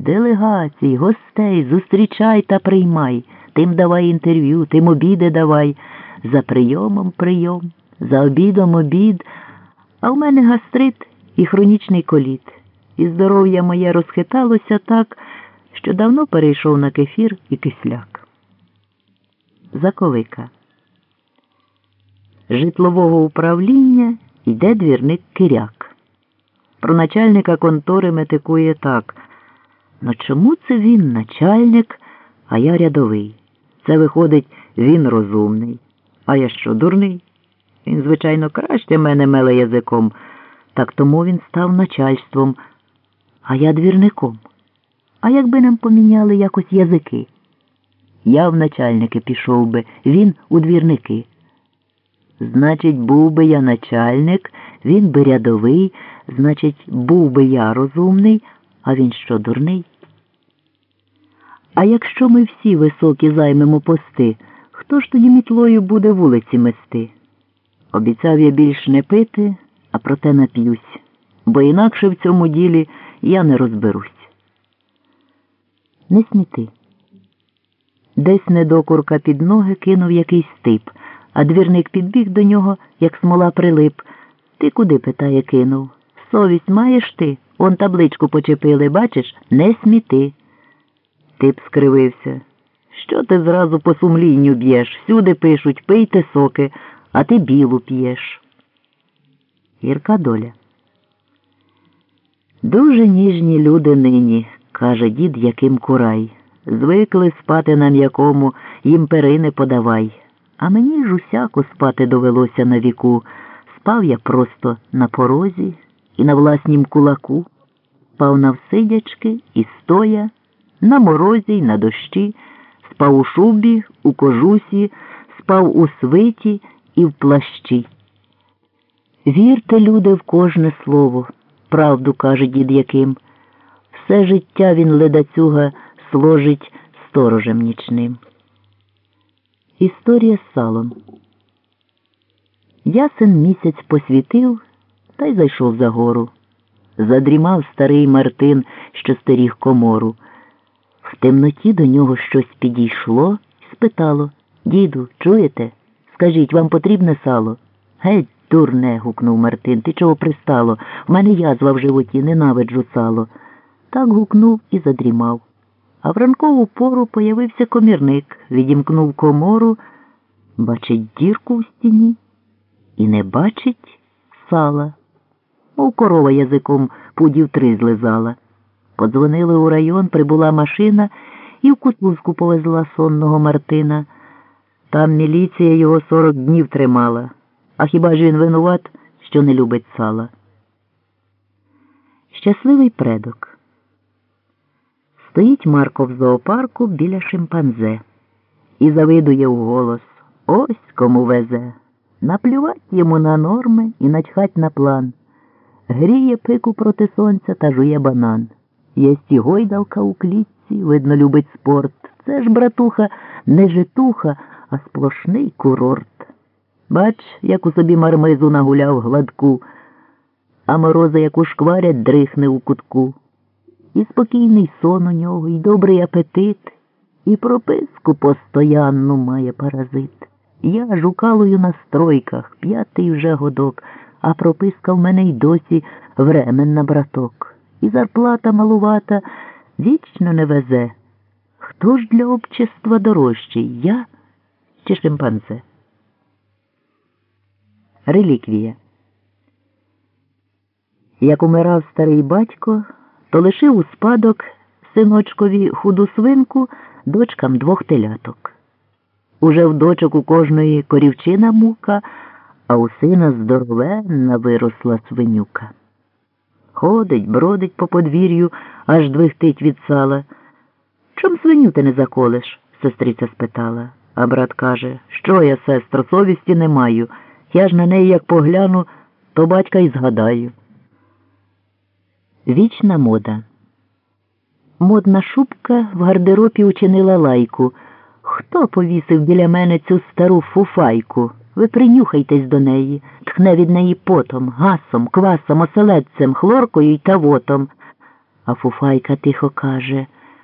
Делегацій, гостей, зустрічай та приймай, тим давай інтерв'ю, тим обіди давай. За прийомом прийом, за обідом обід. А в мене гастрит і хронічний коліт. І здоров'я моє розхиталося так, що давно перейшов на кефір і кисляк. Заковика. Житлового управління йде двірник Киряк. Про начальника контори метикує так. Ну чому це він начальник, а я рядовий? Це виходить, він розумний. А я що, дурний? Він, звичайно, краще мене меле язиком, так тому він став начальством, а я двірником. А якби нам поміняли якось язики? Я в начальники пішов би, він у двірники. Значить, був би я начальник, він би рядовий, значить, був би я розумний, а він що, дурний? А якщо ми всі високі займемо пости, хто ж тоді мітлою буде вулиці мести? Обіцяв я більш не пити, а проте нап'юсь, бо інакше в цьому ділі я не розберусь. Не сміти. Десь недокурка під ноги кинув якийсь тип, а двірник підбіг до нього, як смола прилип. Ти куди, питає, кинув? Совість маєш ти? Он табличку почепили, бачиш? Не сміти. Тип скривився. Що ти зразу по сумлінню б'єш? Всюди пишуть пийте соки, а ти білу п'єш. Гірка доля. Дуже ніжні люди нині, каже дід Яким Курай. Звикли спати на м'якому, їм перини подавай. А мені ж усяко спати довелося на віку. Спав я просто на порозі і на власнім кулаку, спав навсидячки і стоя, на морозі й на дощі, спав у шубі, у кожусі, спав у свиті і в плащі. Вірте, люди, в кожне слово, правду каже дід Яким. Все життя він ледацюга сложить сторожем нічним. Історія з салом. Ясен місяць посвітив та й зайшов за гору. Задрімав старий Мартин, що стеріг комору. Темноті до нього щось підійшло спитало Діду, чуєте? Скажіть, вам потрібне сало? Геть, дурне. гукнув Мартин. Ти чого пристало? В мене язва в животі, ненавиджу сало. Так гукнув і задрімав. А в ранкову пору появився комірник, відімкнув комору, бачить дірку в стіні і не бачить сала. Мов корова язиком пудів три злизала. Подзвонили у район, прибула машина і в кутузку повезла сонного Мартина. Там міліція його сорок днів тримала. А хіба ж він винуват, що не любить сала? Щасливий предок. Стоїть Марко в зоопарку біля шимпанзе і завидує вголос Ось кому везе. Наплювать йому на норми і начхать на план. Гріє пику проти сонця та жує банан. Єсть і гойдалка у клітці, видно, любить спорт. Це ж, братуха, не житуха, а сплошний курорт. Бач, як у собі мармизу нагуляв гладку, а мороза, яку шкварять, дрихне у кутку. І спокійний сон у нього, і добрий апетит, і прописку постоянну має паразит. Я жукалою на стройках, п'ятий вже годок, а прописка в мене й досі временна браток. І зарплата малувата вічно не везе. Хто ж для общества дорожчий? Я чи шимпанзе? Реліквія. Як умирав старий батько, то лишив у спадок синочкові худу свинку дочкам двох теляток. Уже в дочок у кожної корівчина мука, а у сина здоровенна виросла свинюка. Ходить, бродить по подвір'ю, аж двихтить від сала. Чом свиню ти не заколиш? сестриця спитала. А брат каже, що я, сестро, совісті не маю. Я ж на неї як погляну, то батька й згадаю. Вічна мода. Модна шубка в гардеробі учинила лайку. Хто повісив біля мене цю стару фуфайку? Ви принюхайтесь до неї, тхне від неї потом, гасом, квасом, оселедцем, хлоркою й тавотом. А фуфайка тихо каже